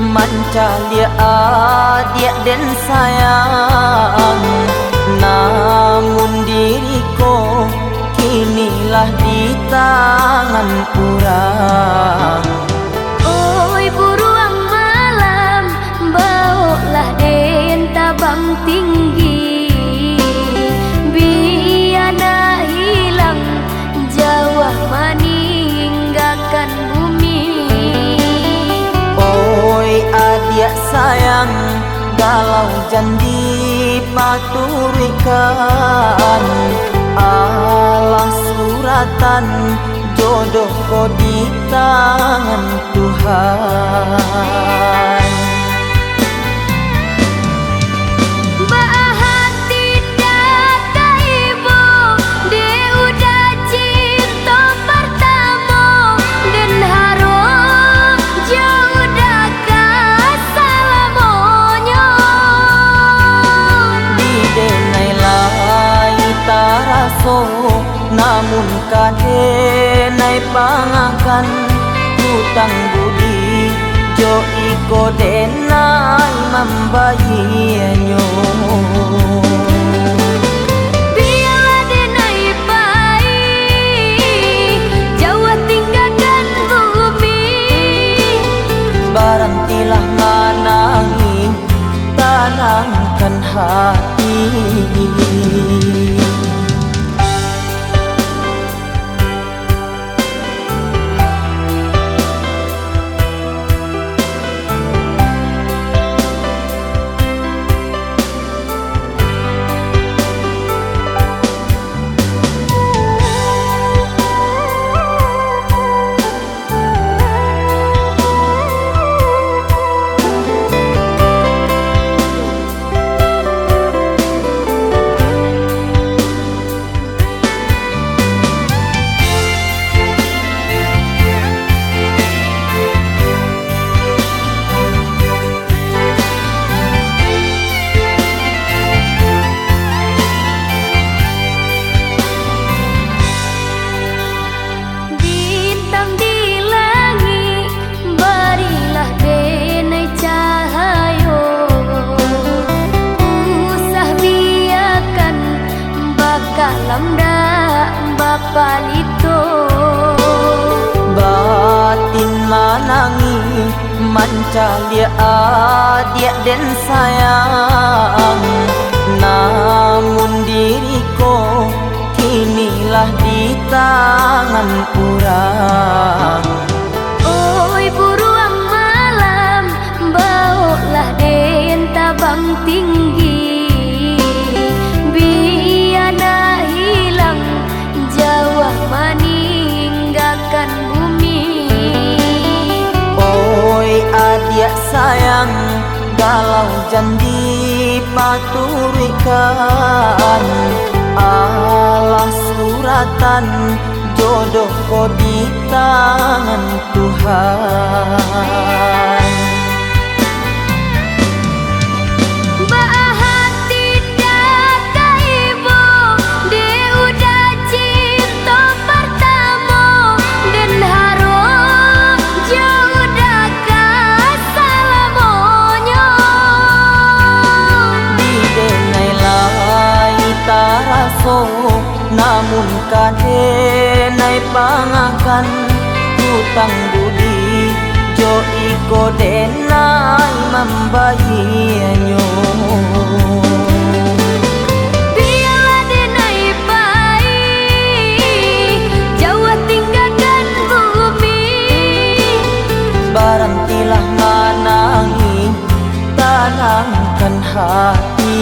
Mancalia dia à, dan sayang Namun diriku kinilah di tangan kurang janji paturikan Allah suratan jodoh kau di tangan Tuhan namun kadenai pangakan hutang budi jo iko denai mambayinyo Barantilah manangi tanamkan hati palito Batin manangi Mancalia dia dan sayang Namun diriku Kinilah di tangan kurang Oi buruang malam baulah den tabang tinggi sayang Galau janji paturikan Allah suratan Jodoh kau di tangan Tuhan namun kade nai pangakan hutang budi jo iko denai mambahianyo Barantilah menangi Tanamkan hati